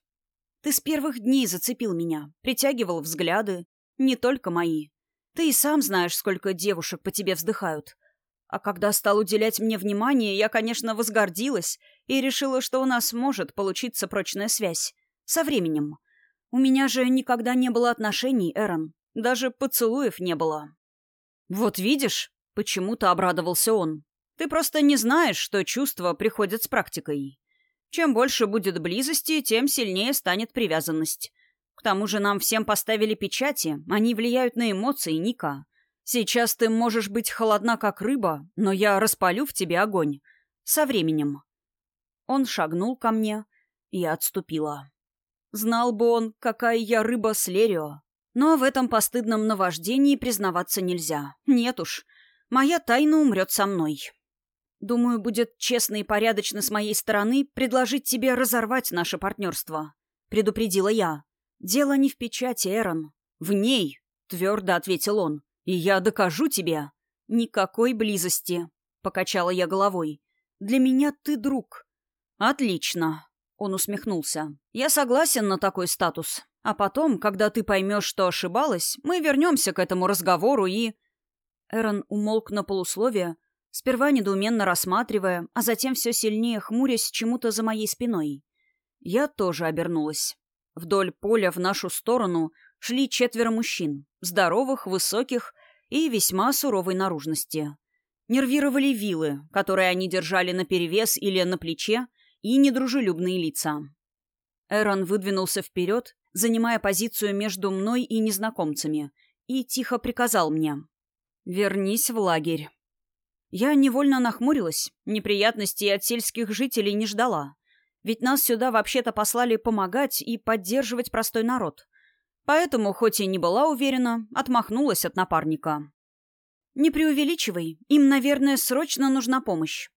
Ты с первых дней зацепил меня, притягивал взгляды, не только мои. Ты и сам знаешь, сколько девушек по тебе вздыхают. А когда стал уделять мне внимание, я, конечно, возгордилась и решила, что у нас может получиться прочная связь. Со временем. У меня же никогда не было отношений, Эрон. Даже поцелуев не было. «Вот видишь?» — почему-то обрадовался он. «Ты просто не знаешь, что чувства приходят с практикой. Чем больше будет близости, тем сильнее станет привязанность. К тому же нам всем поставили печати, они влияют на эмоции Ника. Сейчас ты можешь быть холодна, как рыба, но я распалю в тебе огонь. Со временем. Он шагнул ко мне, и отступила. Знал бы он, какая я рыба с Лерио. Но в этом постыдном наваждении признаваться нельзя. Нет уж, моя тайна умрет со мной. Думаю, будет честно и порядочно с моей стороны предложить тебе разорвать наше партнерство. Предупредила я. Дело не в печати, Эрон. В ней, твердо ответил он. И я докажу тебе. Никакой близости. Покачала я головой. Для меня ты друг. Отлично. Он усмехнулся. Я согласен на такой статус. А потом, когда ты поймешь, что ошибалась, мы вернемся к этому разговору и... Эрон умолк на полусловие, сперва недоуменно рассматривая, а затем все сильнее хмурясь чему-то за моей спиной. Я тоже обернулась. Вдоль поля в нашу сторону шли четверо мужчин, здоровых, высоких и весьма суровой наружности. Нервировали вилы, которые они держали наперевес или на плече, и недружелюбные лица. Эрон выдвинулся вперед, занимая позицию между мной и незнакомцами, и тихо приказал мне «Вернись в лагерь». Я невольно нахмурилась, неприятностей от сельских жителей не ждала. Ведь нас сюда вообще-то послали помогать и поддерживать простой народ. Поэтому, хоть и не была уверена, отмахнулась от напарника. «Не преувеличивай, им, наверное, срочно нужна помощь».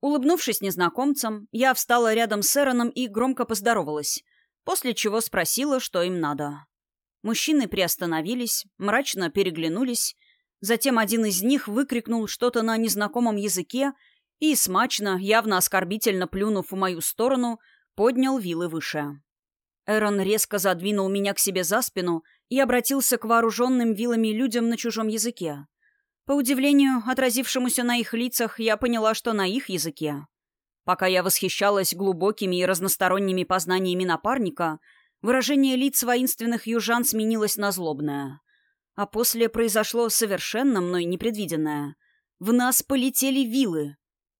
Улыбнувшись незнакомцам, я встала рядом с Эроном и громко поздоровалась, после чего спросила, что им надо. Мужчины приостановились, мрачно переглянулись Затем один из них выкрикнул что-то на незнакомом языке и, смачно, явно оскорбительно плюнув в мою сторону, поднял вилы выше. Эрон резко задвинул меня к себе за спину и обратился к вооруженным вилами людям на чужом языке. По удивлению, отразившемуся на их лицах, я поняла, что на их языке. Пока я восхищалась глубокими и разносторонними познаниями напарника, выражение лиц воинственных южан сменилось на злобное. А после произошло совершенно мной непредвиденное. В нас полетели вилы.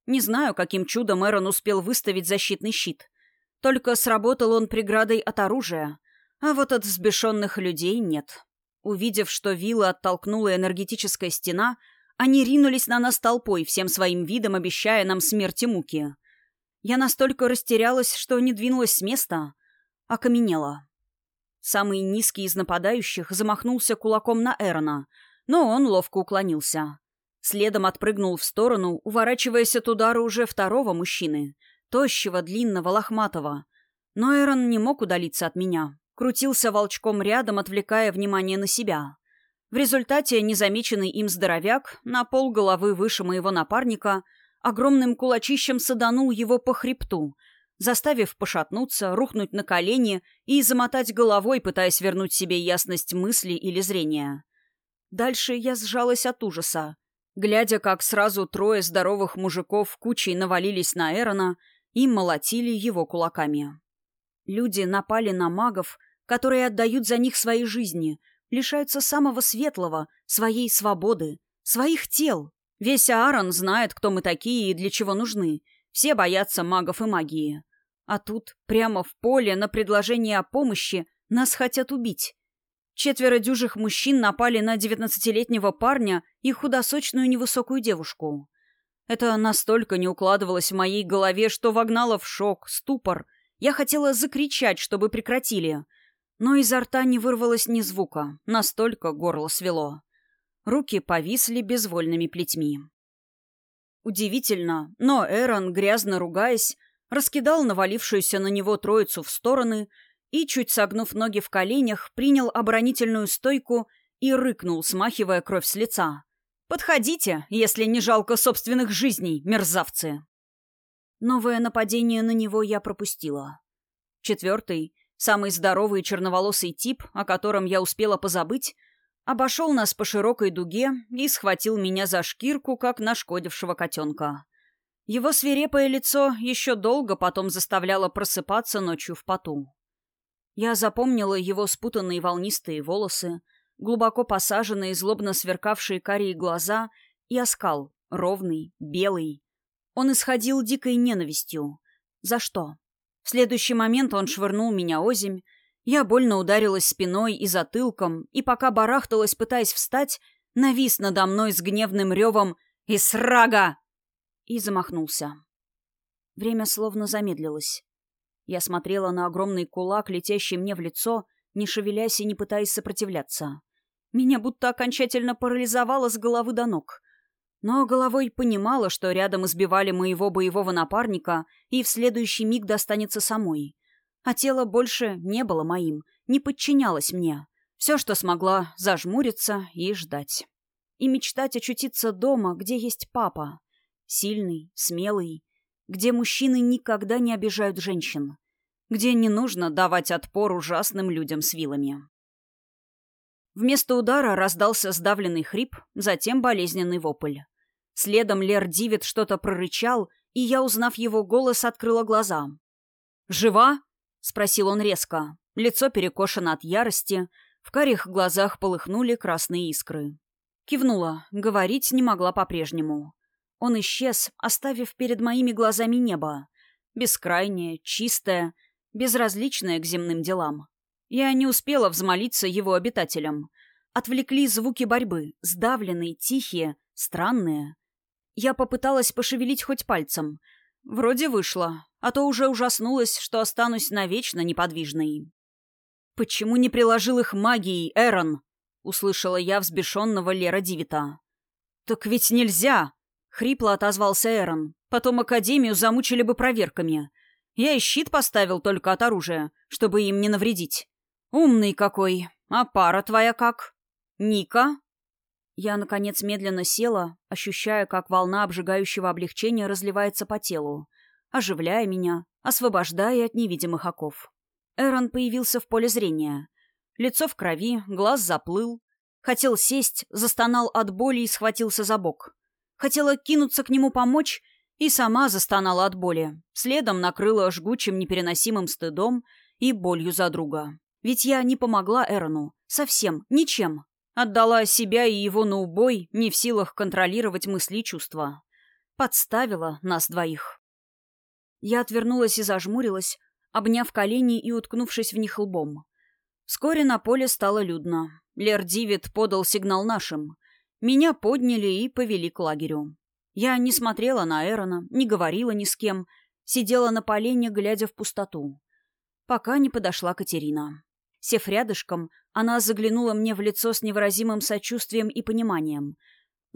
Не знаю, каким чудом Эрон успел выставить защитный щит. Только сработал он преградой от оружия, а вот от взбешенных людей нет. Увидев, что вилла оттолкнула энергетическая стена, они ринулись на нас толпой, всем своим видом обещая нам смерть и муки. Я настолько растерялась, что не двинулась с места, окаменела. Самый низкий из нападающих замахнулся кулаком на Эрона, но он ловко уклонился. Следом отпрыгнул в сторону, уворачиваясь от удара уже второго мужчины, тощего, длинного, лохматого. Но Эрон не мог удалиться от меня, крутился волчком рядом, отвлекая внимание на себя. В результате незамеченный им здоровяк, на пол головы выше моего напарника, огромным кулачищем саданул его по хребту, заставив пошатнуться, рухнуть на колени и замотать головой, пытаясь вернуть себе ясность мысли или зрения. Дальше я сжалась от ужаса, глядя, как сразу трое здоровых мужиков кучей навалились на Эрона и молотили его кулаками. Люди напали на магов, которые отдают за них свои жизни, лишаются самого светлого, своей свободы, своих тел. Весь Аарон знает, кто мы такие и для чего нужны. Все боятся магов и магии. А тут, прямо в поле, на предложение о помощи, нас хотят убить. Четверо дюжих мужчин напали на девятнадцатилетнего парня и худосочную невысокую девушку. Это настолько не укладывалось в моей голове, что вогнало в шок, ступор. Я хотела закричать, чтобы прекратили — но изо рта не вырвалось ни звука, настолько горло свело. Руки повисли безвольными плетьми. Удивительно, но Эрон, грязно ругаясь, раскидал навалившуюся на него троицу в стороны и, чуть согнув ноги в коленях, принял оборонительную стойку и рыкнул, смахивая кровь с лица. «Подходите, если не жалко собственных жизней, мерзавцы!» Новое нападение на него я пропустила. Четвертый — Самый здоровый черноволосый тип, о котором я успела позабыть, обошел нас по широкой дуге и схватил меня за шкирку, как нашкодившего котенка. Его свирепое лицо еще долго потом заставляло просыпаться ночью в поту. Я запомнила его спутанные волнистые волосы, глубоко посаженные, злобно сверкавшие карие глаза и оскал, ровный, белый. Он исходил дикой ненавистью. За что? В следующий момент он швырнул меня озимь. Я больно ударилась спиной и затылком, и пока барахталась, пытаясь встать, навис надо мной с гневным ревом «Исрага!» и замахнулся. Время словно замедлилось. Я смотрела на огромный кулак, летящий мне в лицо, не шевелясь и не пытаясь сопротивляться. Меня будто окончательно парализовало с головы до ног но головой понимала, что рядом избивали моего боевого напарника и в следующий миг достанется самой. А тело больше не было моим, не подчинялось мне. Все, что смогла, зажмуриться и ждать. И мечтать очутиться дома, где есть папа. Сильный, смелый, где мужчины никогда не обижают женщин, где не нужно давать отпор ужасным людям с вилами. Вместо удара раздался сдавленный хрип, затем болезненный вопль. Следом Лер Дивит что-то прорычал, и я, узнав его голос, открыла глаза. «Жива?» — спросил он резко. Лицо перекошено от ярости, в карих глазах полыхнули красные искры. Кивнула, говорить не могла по-прежнему. Он исчез, оставив перед моими глазами небо. Бескрайнее, чистое, безразличное к земным делам. Я не успела взмолиться его обитателям. Отвлекли звуки борьбы, сдавленные, тихие, странные. Я попыталась пошевелить хоть пальцем. Вроде вышло, а то уже ужаснулась, что останусь навечно неподвижной. «Почему не приложил их магией, Эрон?» — услышала я взбешенного Лера Дивита. «Так ведь нельзя!» — хрипло отозвался Эрон. «Потом Академию замучили бы проверками. Я и щит поставил только от оружия, чтобы им не навредить. Умный какой! А пара твоя как? Ника?» Я, наконец, медленно села, ощущая, как волна обжигающего облегчения разливается по телу, оживляя меня, освобождая от невидимых оков. Эрон появился в поле зрения. Лицо в крови, глаз заплыл. Хотел сесть, застонал от боли и схватился за бок. Хотела кинуться к нему помочь и сама застонала от боли. Следом накрыла жгучим непереносимым стыдом и болью за друга. Ведь я не помогла Эрону. Совсем. Ничем. Отдала себя и его на убой, не в силах контролировать мысли и чувства. Подставила нас двоих. Я отвернулась и зажмурилась, обняв колени и уткнувшись в них лбом. Вскоре на поле стало людно. Лер Дивид подал сигнал нашим. Меня подняли и повели к лагерю. Я не смотрела на Эрона, не говорила ни с кем, сидела на полене, глядя в пустоту. Пока не подошла Катерина. Сев рядышком, она заглянула мне в лицо с невыразимым сочувствием и пониманием.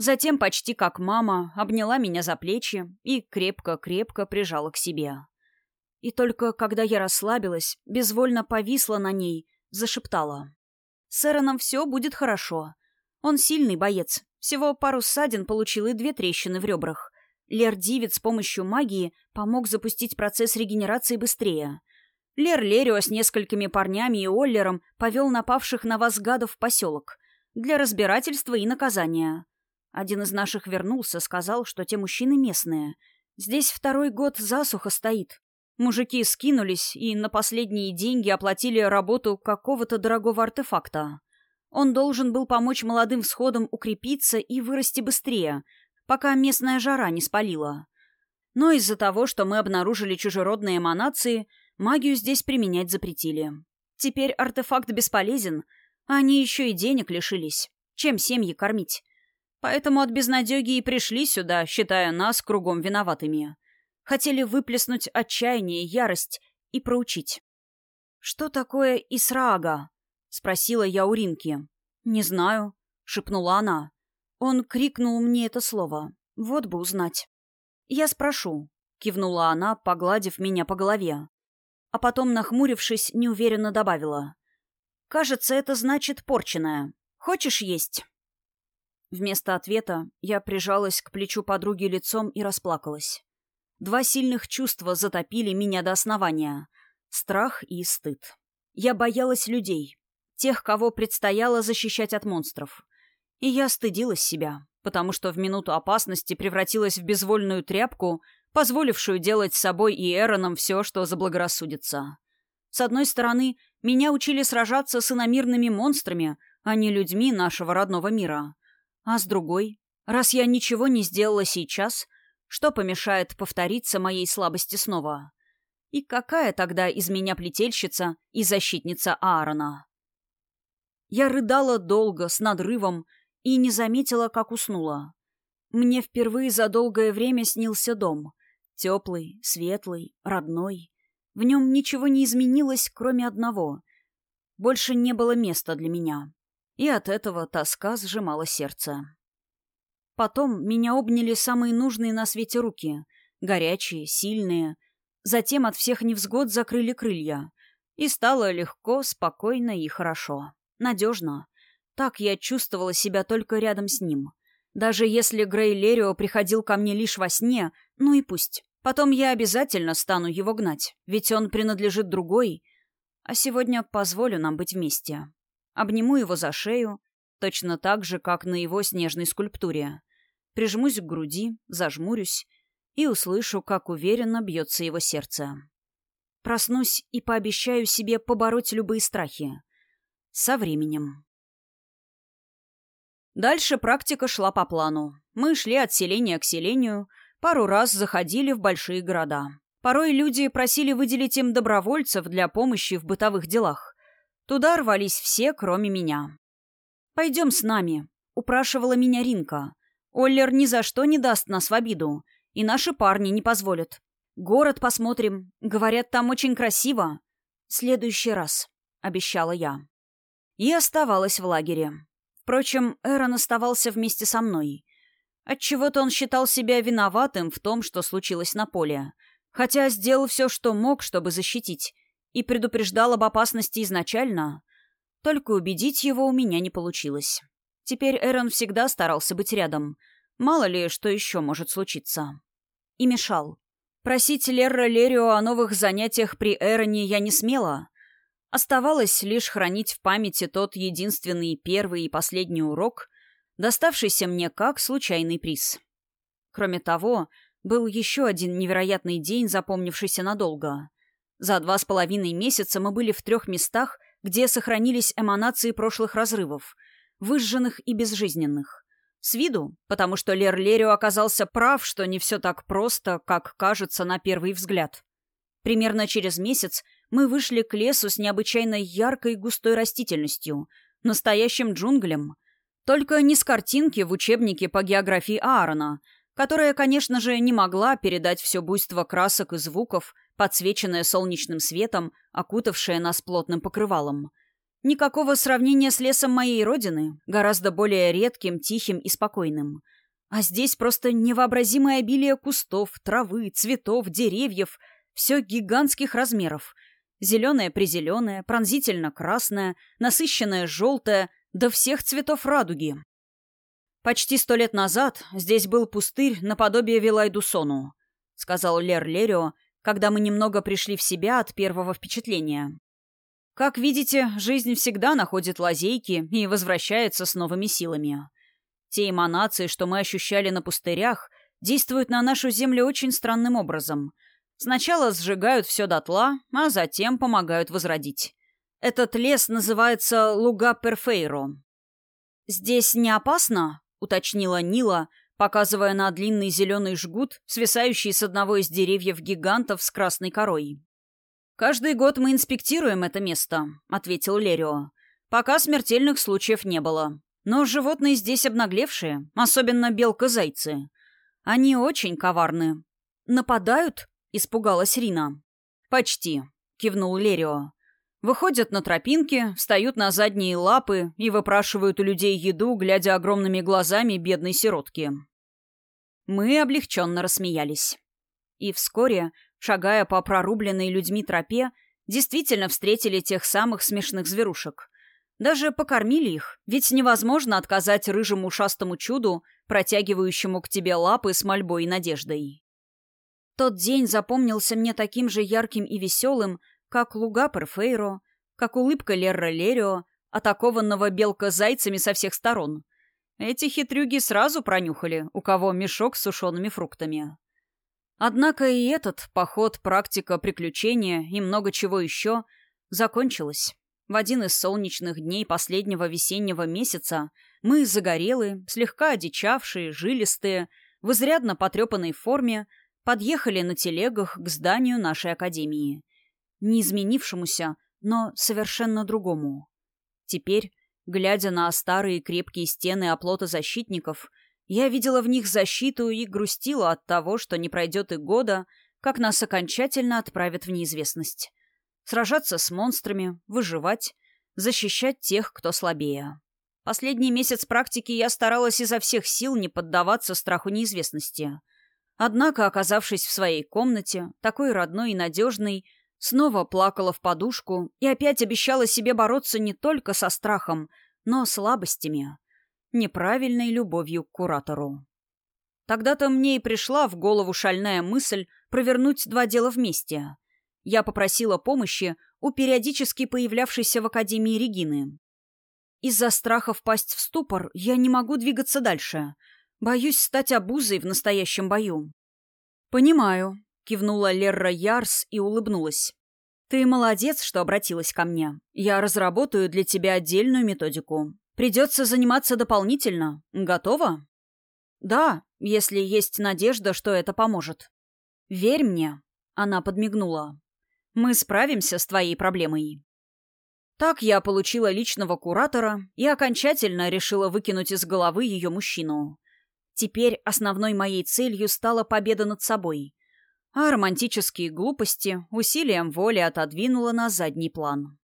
Затем, почти как мама, обняла меня за плечи и крепко-крепко прижала к себе. И только когда я расслабилась, безвольно повисла на ней, зашептала. «С Эроном все будет хорошо. Он сильный боец. Всего пару ссадин получил и две трещины в ребрах. Лер Дивид с помощью магии помог запустить процесс регенерации быстрее. Лер Лерио с несколькими парнями и Оллером повел напавших на вас гадов в поселок. Для разбирательства и наказания. Один из наших вернулся, сказал, что те мужчины местные. Здесь второй год засуха стоит. Мужики скинулись и на последние деньги оплатили работу какого-то дорогого артефакта. Он должен был помочь молодым всходам укрепиться и вырасти быстрее, пока местная жара не спалила. Но из-за того, что мы обнаружили чужеродные эманации, Магию здесь применять запретили. Теперь артефакт бесполезен, а они еще и денег лишились. Чем семьи кормить? Поэтому от безнадеги и пришли сюда, считая нас кругом виноватыми. Хотели выплеснуть отчаяние, ярость и проучить. «Что такое Исраага?» — спросила я у Ринки. «Не знаю», — шепнула она. Он крикнул мне это слово. Вот бы узнать. «Я спрошу», — кивнула она, погладив меня по голове а потом, нахмурившись, неуверенно добавила. «Кажется, это значит порченное. Хочешь есть?» Вместо ответа я прижалась к плечу подруги лицом и расплакалась. Два сильных чувства затопили меня до основания — страх и стыд. Я боялась людей, тех, кого предстояло защищать от монстров. И я стыдилась себя, потому что в минуту опасности превратилась в безвольную тряпку — позволившую делать с собой и Эроном все, что заблагорассудится. С одной стороны, меня учили сражаться с иномирными монстрами, а не людьми нашего родного мира. А с другой, раз я ничего не сделала сейчас, что помешает повториться моей слабости снова? И какая тогда из меня плетельщица и защитница Аарона? Я рыдала долго, с надрывом, и не заметила, как уснула. Мне впервые за долгое время снился дом. Теплый, светлый, родной. В нем ничего не изменилось, кроме одного. Больше не было места для меня. И от этого тоска сжимала сердце. Потом меня обняли самые нужные на свете руки. Горячие, сильные. Затем от всех невзгод закрыли крылья. И стало легко, спокойно и хорошо. Надежно. Так я чувствовала себя только рядом с ним. Даже если Грей Лерио приходил ко мне лишь во сне, ну и пусть. Потом я обязательно стану его гнать, ведь он принадлежит другой. А сегодня позволю нам быть вместе. Обниму его за шею, точно так же, как на его снежной скульптуре. Прижмусь к груди, зажмурюсь и услышу, как уверенно бьется его сердце. Проснусь и пообещаю себе побороть любые страхи. Со временем. Дальше практика шла по плану. Мы шли от селения к селению — Пару раз заходили в большие города. Порой люди просили выделить им добровольцев для помощи в бытовых делах. Туда рвались все, кроме меня. «Пойдем с нами», — упрашивала меня Ринка. «Оллер ни за что не даст нас в обиду, и наши парни не позволят. Город посмотрим. Говорят, там очень красиво. Следующий раз», — обещала я. И оставалась в лагере. Впрочем, Эрон оставался вместе со мной. Отчего-то он считал себя виноватым в том, что случилось на поле. Хотя сделал все, что мог, чтобы защитить. И предупреждал об опасности изначально. Только убедить его у меня не получилось. Теперь Эрон всегда старался быть рядом. Мало ли, что еще может случиться. И мешал. Просить Лерра Лерио о новых занятиях при Эроне я не смела. Оставалось лишь хранить в памяти тот единственный первый и последний урок, доставшийся мне как случайный приз. Кроме того, был еще один невероятный день, запомнившийся надолго. За два с половиной месяца мы были в трех местах, где сохранились эманации прошлых разрывов, выжженных и безжизненных. С виду, потому что Лер Лерио оказался прав, что не все так просто, как кажется на первый взгляд. Примерно через месяц мы вышли к лесу с необычайно яркой густой растительностью, настоящим джунглем. Только не с картинки в учебнике по географии Аарона, которая, конечно же, не могла передать все буйство красок и звуков, подсвеченное солнечным светом, окутавшее нас плотным покрывалом. Никакого сравнения с лесом моей родины, гораздо более редким, тихим и спокойным. А здесь просто невообразимое обилие кустов, травы, цветов, деревьев, все гигантских размеров. Зеленое-призеленое, пронзительно-красное, насыщенное желтое, до всех цветов радуги. «Почти сто лет назад здесь был пустырь наподобие Вилайдусону», — сказал Лер Лерио, когда мы немного пришли в себя от первого впечатления. Как видите, жизнь всегда находит лазейки и возвращается с новыми силами. Те эманации, что мы ощущали на пустырях, действуют на нашу землю очень странным образом. Сначала сжигают все дотла, а затем помогают возродить. Этот лес называется Луга Перфейро. «Здесь не опасно?» — уточнила Нила, показывая на длинный зеленый жгут, свисающий с одного из деревьев гигантов с красной корой. «Каждый год мы инспектируем это место», — ответил Лерио. «Пока смертельных случаев не было. Но животные здесь обнаглевшие, особенно белка-зайцы. Они очень коварны». «Нападают?» — испугалась Рина. «Почти», — кивнул Лерио. «Выходят на тропинки, встают на задние лапы и выпрашивают у людей еду, глядя огромными глазами бедной сиротки». Мы облегченно рассмеялись. И вскоре шагая по прорубленной людьми тропе, действительно встретили тех самых смешных зверушек. Даже покормили их, ведь невозможно отказать рыжему ушастому чуду, протягивающему к тебе лапы с мольбой и надеждой. Тот день запомнился мне таким же ярким и веселым, как луга Перфейро, как улыбка Лерра Лерио, атакованного белка-зайцами со всех сторон. Эти хитрюги сразу пронюхали, у кого мешок с сушеными фруктами. Однако и этот поход, практика, приключения и много чего еще закончилось. В один из солнечных дней последнего весеннего месяца мы, загорелые, слегка одичавшие, жилистые, в изрядно потрепанной форме, подъехали на телегах к зданию нашей академии. Не изменившемуся, но совершенно другому. Теперь, глядя на старые крепкие стены оплота защитников, я видела в них защиту и грустила от того, что не пройдет и года, как нас окончательно отправят в неизвестность. Сражаться с монстрами, выживать, защищать тех, кто слабее. Последний месяц практики я старалась изо всех сил не поддаваться страху неизвестности. Однако, оказавшись в своей комнате, такой родной и надежной, снова плакала в подушку и опять обещала себе бороться не только со страхом, но слабостями — неправильной любовью к куратору. Тогда-то мне и пришла в голову шальная мысль провернуть два дела вместе. Я попросила помощи у периодически появлявшейся в Академии Регины. Из-за страха впасть в ступор я не могу двигаться дальше. Боюсь стать обузой в настоящем бою. «Понимаю», — кивнула Лерра Ярс и улыбнулась. «Ты молодец, что обратилась ко мне. Я разработаю для тебя отдельную методику. Придется заниматься дополнительно. Готова? Да, если есть надежда, что это поможет. Верь мне. Она подмигнула. Мы справимся с твоей проблемой. Так я получила личного куратора и окончательно решила выкинуть из головы ее мужчину. Теперь основной моей целью стала победа над собой, а романтические глупости усилием воли отодвинула на задний план.